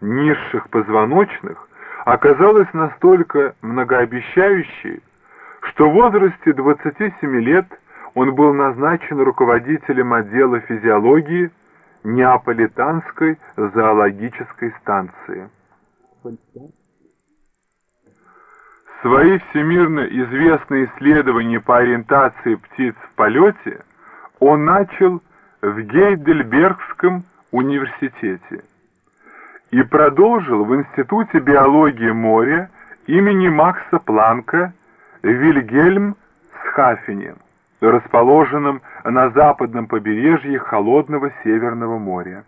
низших позвоночных оказалась настолько многообещающей, что в возрасте 27 лет он был назначен руководителем отдела физиологии Неаполитанской зоологической станции. Свои всемирно известные исследования по ориентации птиц в полете он начал в Гейдельбергском университете и продолжил в Институте биологии моря имени Макса Планка в Вильгельм-Схафене, расположенном на западном побережье холодного Северного моря.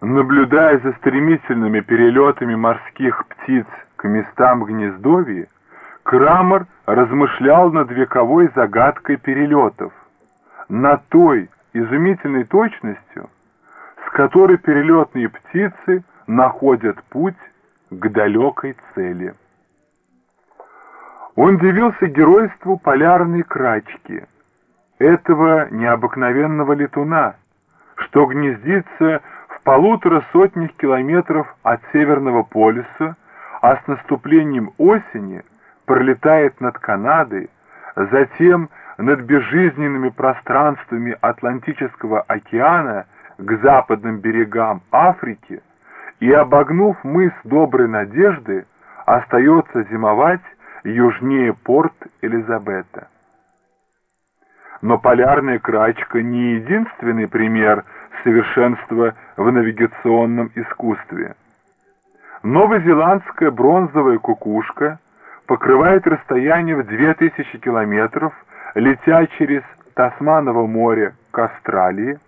Наблюдая за стремительными перелетами морских птиц к местам гнездовья, Крамер размышлял над вековой загадкой перелетов, над той изумительной точностью, которой перелетные птицы находят путь к далекой цели. Он дивился геройству полярной крачки, этого необыкновенного летуна, что гнездится в полутора сотнях километров от Северного полюса, а с наступлением осени пролетает над Канадой, затем над безжизненными пространствами Атлантического океана к западным берегам Африки и, обогнув мыс Доброй Надежды, остается зимовать южнее порт Элизабета. Но полярная крачка не единственный пример совершенства в навигационном искусстве. Новозеландская бронзовая кукушка покрывает расстояние в 2000 километров, летя через Тасманово море к Австралии,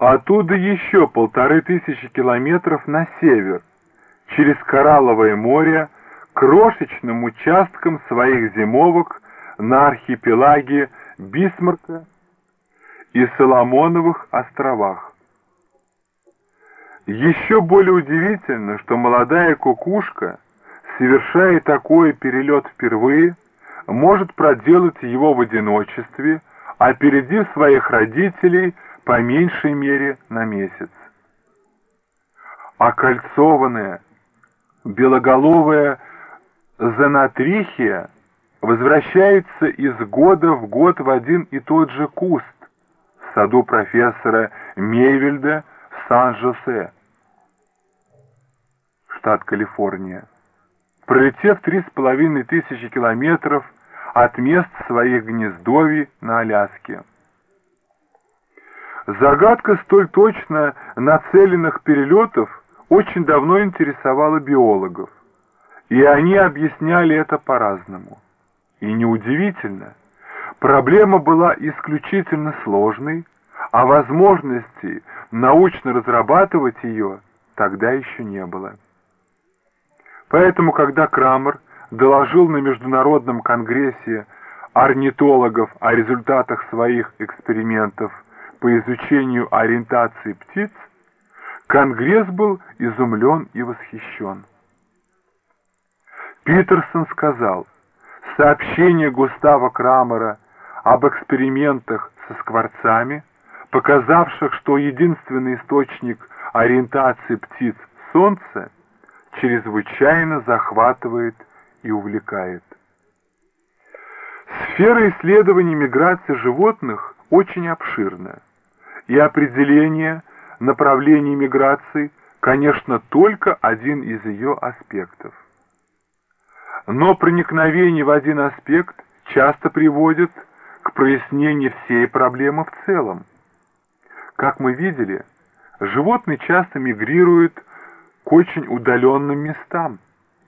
оттуда еще полторы тысячи километров на север, через Коралловое море, крошечным участкам своих зимовок на архипелаге Бисмарка и Соломоновых островах. Еще более удивительно, что молодая кукушка, совершая такой перелет впервые, может проделать его в одиночестве, опередив своих родителей по меньшей мере на месяц. Окольцованная, белоголовая Занатрихия возвращается из года в год в один и тот же куст в саду профессора Мейвельда в Сан-Жосе, штат Калифорния, пролетев три с половиной тысячи километров от мест своих гнездовий на Аляске. Загадка столь точно нацеленных перелетов очень давно интересовала биологов. И они объясняли это по-разному. И неудивительно, проблема была исключительно сложной, а возможности научно разрабатывать ее тогда еще не было. Поэтому, когда Крамер доложил на Международном конгрессе орнитологов о результатах своих экспериментов по изучению ориентации птиц, Конгресс был изумлен и восхищен. Питерсон сказал, сообщение Густава Крамера об экспериментах со скворцами, показавших, что единственный источник ориентации птиц — Солнце, чрезвычайно захватывает и увлекает. Сфера исследований миграции животных очень обширна, и определение направлений миграции, конечно, только один из ее аспектов. Но проникновение в один аспект часто приводит к прояснению всей проблемы в целом. Как мы видели, животные часто мигрируют к очень удаленным местам,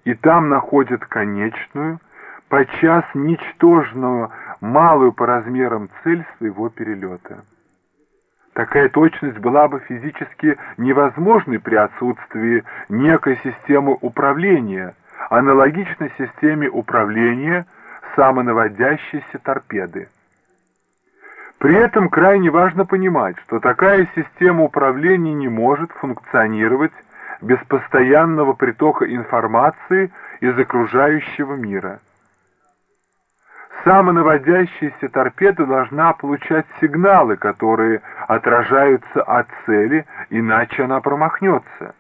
и там находят конечную, подчас ничтожную, малую по размерам цель своего перелета. Такая точность была бы физически невозможной при отсутствии некой системы управления – аналогичной системе управления самонаводящейся торпеды. При этом крайне важно понимать, что такая система управления не может функционировать без постоянного притока информации из окружающего мира. Самонаводящаяся торпеда должна получать сигналы, которые отражаются от цели, иначе она промахнется.